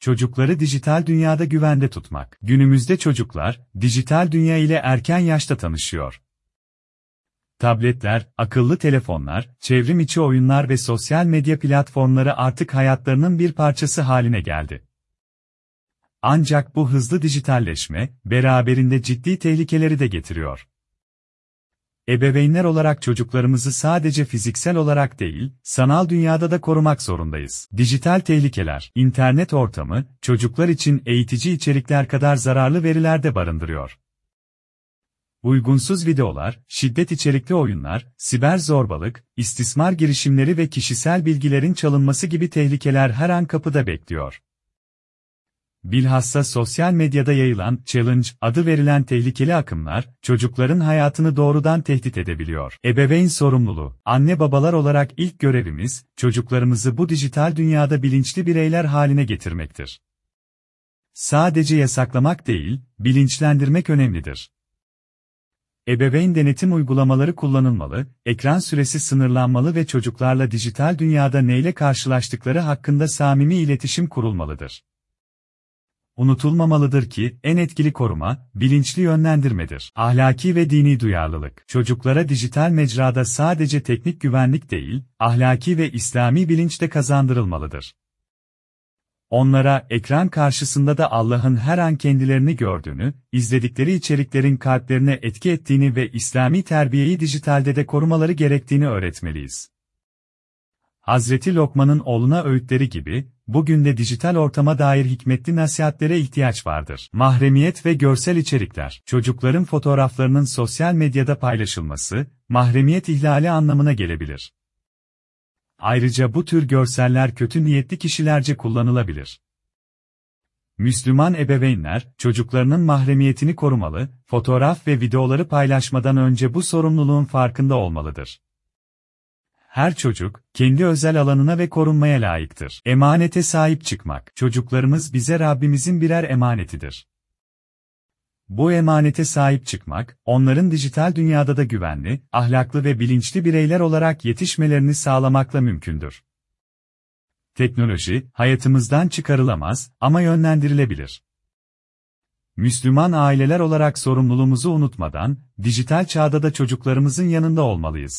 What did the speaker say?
Çocukları dijital dünyada güvende tutmak. Günümüzde çocuklar, dijital dünya ile erken yaşta tanışıyor. Tabletler, akıllı telefonlar, çevrim içi oyunlar ve sosyal medya platformları artık hayatlarının bir parçası haline geldi. Ancak bu hızlı dijitalleşme, beraberinde ciddi tehlikeleri de getiriyor. Ebeveynler olarak çocuklarımızı sadece fiziksel olarak değil, sanal dünyada da korumak zorundayız. Dijital tehlikeler, internet ortamı, çocuklar için eğitici içerikler kadar zararlı veriler de barındırıyor. Uygunsuz videolar, şiddet içerikli oyunlar, siber zorbalık, istismar girişimleri ve kişisel bilgilerin çalınması gibi tehlikeler her an kapıda bekliyor. Bilhassa sosyal medyada yayılan challenge adı verilen tehlikeli akımlar, çocukların hayatını doğrudan tehdit edebiliyor. Ebeveyn sorumluluğu. Anne babalar olarak ilk görevimiz, çocuklarımızı bu dijital dünyada bilinçli bireyler haline getirmektir. Sadece yasaklamak değil, bilinçlendirmek önemlidir. Ebeveyn denetim uygulamaları kullanılmalı, ekran süresi sınırlanmalı ve çocuklarla dijital dünyada neyle karşılaştıkları hakkında samimi iletişim kurulmalıdır. Unutulmamalıdır ki, en etkili koruma, bilinçli yönlendirmedir. Ahlaki ve dini duyarlılık. Çocuklara dijital mecrada sadece teknik güvenlik değil, ahlaki ve İslami bilinç de kazandırılmalıdır. Onlara ekran karşısında da Allah'ın her an kendilerini gördüğünü, izledikleri içeriklerin kalplerine etki ettiğini ve İslami terbiyeyi dijitalde de korumaları gerektiğini öğretmeliyiz. Hazreti Lokman'ın oğluna öğütleri gibi, bugün de dijital ortama dair hikmetli nasihatlere ihtiyaç vardır. Mahremiyet ve görsel içerikler, çocukların fotoğraflarının sosyal medyada paylaşılması, mahremiyet ihlali anlamına gelebilir. Ayrıca bu tür görseller kötü niyetli kişilerce kullanılabilir. Müslüman ebeveynler, çocuklarının mahremiyetini korumalı, fotoğraf ve videoları paylaşmadan önce bu sorumluluğun farkında olmalıdır. Her çocuk, kendi özel alanına ve korunmaya layıktır. Emanete sahip çıkmak. Çocuklarımız bize Rabbimizin birer emanetidir. Bu emanete sahip çıkmak, onların dijital dünyada da güvenli, ahlaklı ve bilinçli bireyler olarak yetişmelerini sağlamakla mümkündür. Teknoloji, hayatımızdan çıkarılamaz ama yönlendirilebilir. Müslüman aileler olarak sorumluluğumuzu unutmadan, dijital çağda da çocuklarımızın yanında olmalıyız.